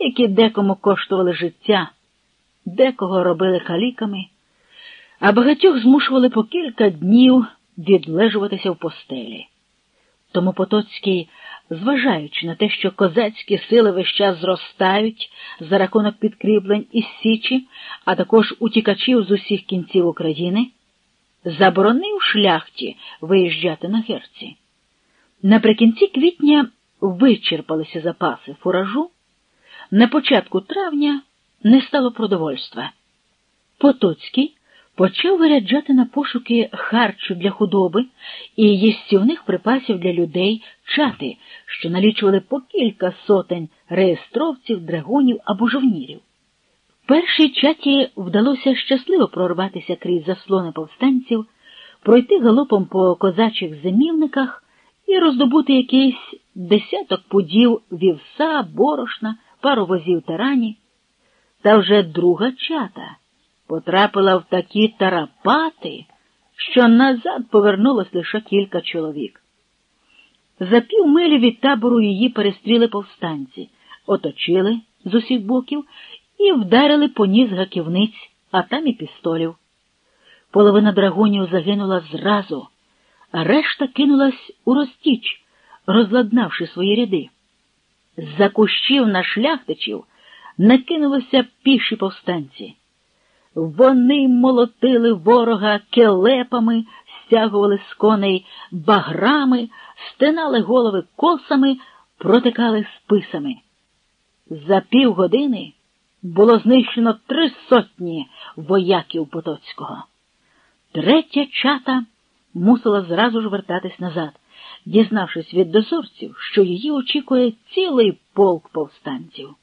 які декому коштували життя, декого робили каліками, а багатьох змушували по кілька днів відлежуватися в постелі. Тому Потоцький, зважаючи на те, що козацькі сили весь час зростають за рахунок підкріплень із Січі, а також утікачів з усіх кінців України, заборонив шляхті виїжджати на герці. Наприкінці квітня вичерпалися запаси фуражу, на початку травня не стало продовольства. Потоцький почав виряджати на пошуки харчу для худоби і їстівних припасів для людей чати, що налічували по кілька сотень реєстровців, драгунів або жовнірів. Першій чаті вдалося щасливо прорватися крізь заслони повстанців, пройти галопом по козачих зимівниках і роздобути якийсь десяток пудів вівса, борошна, пару возів тарані. Та вже друга чата потрапила в такі тарапати, що назад повернулось лише кілька чоловік. За півмилі від табору її перестріли повстанці, оточили з усіх боків і вдарили по ніс гаківниць, а там і пістолів. Половина драгунів загинула зразу, а решта кинулась у розтіч, розладнавши свої ряди. З-за кущів на шляхтичів накинулися піші повстанці. Вони молотили ворога келепами, стягували з коней баграми, стинали голови косами, протикали списами. За півгодини було знищено три сотні вояків Потоцького. Третя чата мусила зразу ж вертатись назад, дізнавшись від дозорців, що її очікує цілий полк повстанців.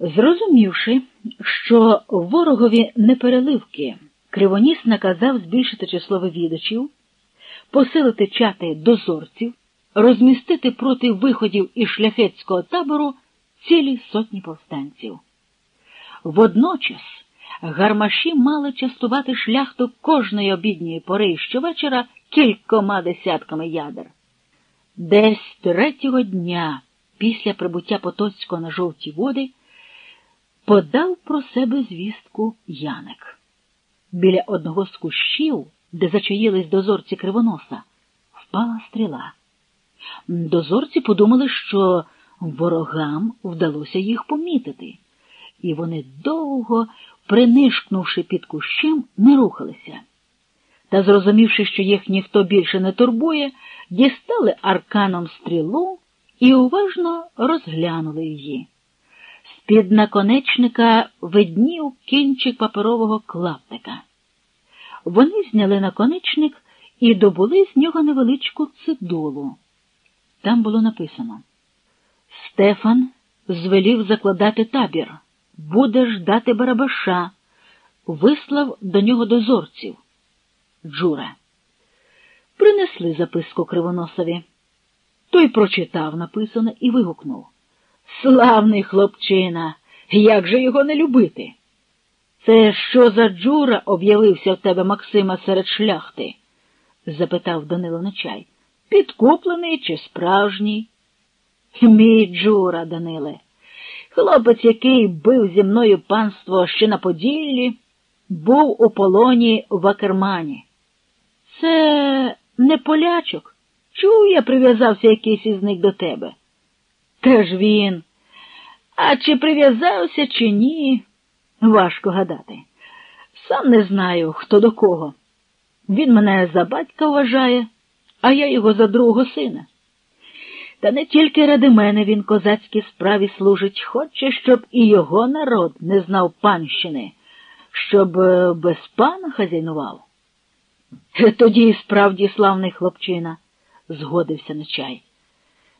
Зрозумівши, що ворогові непереливки Кривоніс наказав збільшити число вивідачів, посилити чати дозорців, розмістити проти виходів із шляхетського табору цілі сотні повстанців. Водночас гармаші мали частувати шляхту кожної обідньої пори і щовечора кількома десятками ядер. Десь третього дня після прибуття Потоцького на жовті води подав про себе звістку Яник. Біля одного з кущів, де зачаїлись дозорці кривоноса, впала стріла. Дозорці подумали, що ворогам вдалося їх помітити, і вони довго, принишкнувши під кущем, не рухалися. Та, зрозумівши, що їх ніхто більше не турбує, дістали арканом стрілу і уважно розглянули її. З-під наконечника виднів кінчик паперового клаптика. Вони зняли наконечник і добули з нього невеличку цидулу. Там було написано Стефан звелів закладати табір, буде ждати Барабаша, вислав до нього дозорців. Джура. Принесли записку Кривоносові. Той прочитав написане і вигукнув. Славний хлопчина, як же його не любити? Це що за Джура об'явився в тебе Максима серед шляхти? запитав Данило Нечай. Підкуплений чи справжній? Мій Джура, Даниле, хлопець, який бив зі мною панство ще на Поділлі, був у полоні в Акермані. Це не полячок. Чув я прив'язався якийсь із них до тебе. Теж він. А чи прив'язався, чи ні, важко гадати. Сам не знаю, хто до кого. Він мене за батька вважає, а я його за другого сина. Та не тільки ради мене він козацькій справі служить, хоче, щоб і його народ не знав панщини, щоб е, без пана хазяйнував. Тоді справді славний хлопчина, згодився Нечай.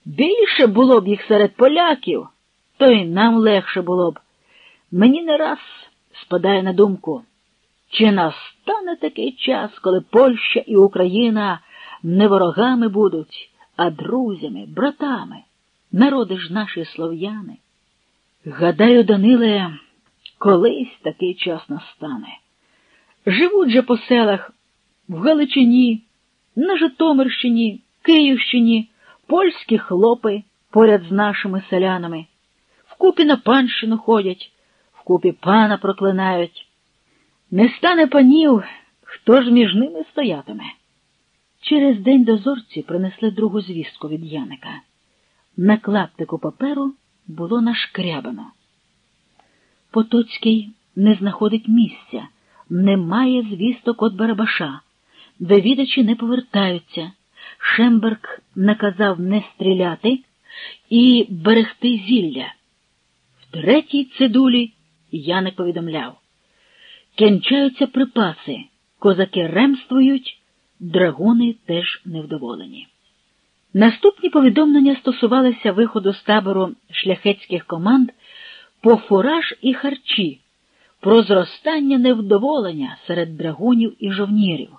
Більше було б їх серед поляків, то й нам легше було б. Мені не раз спадає на думку, чи настане такий час, коли Польща і Україна не ворогами будуть, а друзями, братами, народи ж наші слов'яни. Гадаю, Даниле, колись такий час настане. Живуть же по селах в Галичині, на Житомирщині, Київщині польські хлопи поряд з нашими селянами. вкупі на панщину ходять, вкупі пана проклинають. Не стане панів, хто ж між ними стоятиме. Через день дозорці принесли другу звістку від Яника. На клаптику паперу було нашкрябано. Потоцький не знаходить місця, немає звісток от Барабаша, довідачі не повертаються. Шемберг наказав не стріляти і берегти зілля. В третій цидулі Яник повідомляв кінчаються припаси, козаки ремствують, драгуни теж невдоволені. Наступні повідомлення стосувалися виходу з табору шляхетських команд по фураж і харчі, про зростання невдоволення серед драгунів і жовнірів.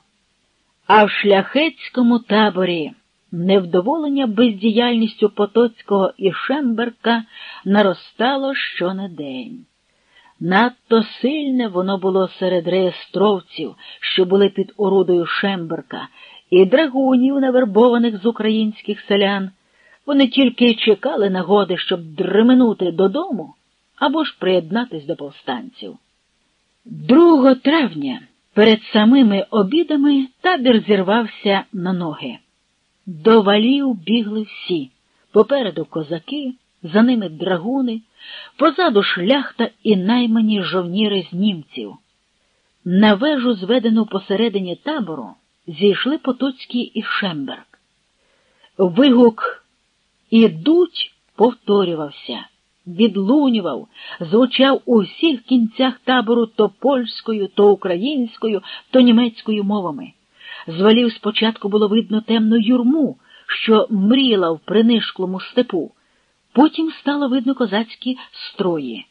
А в шляхетському таборі невдоволення бездіяльністю Потоцького і Шемберка наростало щонедень. Надто сильне воно було серед реєстровців, що були під орудою Шемберка, і драгунів, навербованих з українських селян. Вони тільки й чекали нагоди, щоб дременути додому або ж приєднатись до повстанців. 2 травня перед самими обідами табір зірвався на ноги. До валів бігли всі попереду козаки, за ними драгуни, позаду шляхта і наймані жовніри з німців. На вежу, зведену посередині табору, зійшли Потоцький і Шемберг. Вигук ідуть повторювався, відлунював, звучав у всіх кінцях табору то польською, то українською, то німецькою мовами. З спочатку було видно темну юрму, що мріла в принишклому степу. Потім стало видно козацькі строї.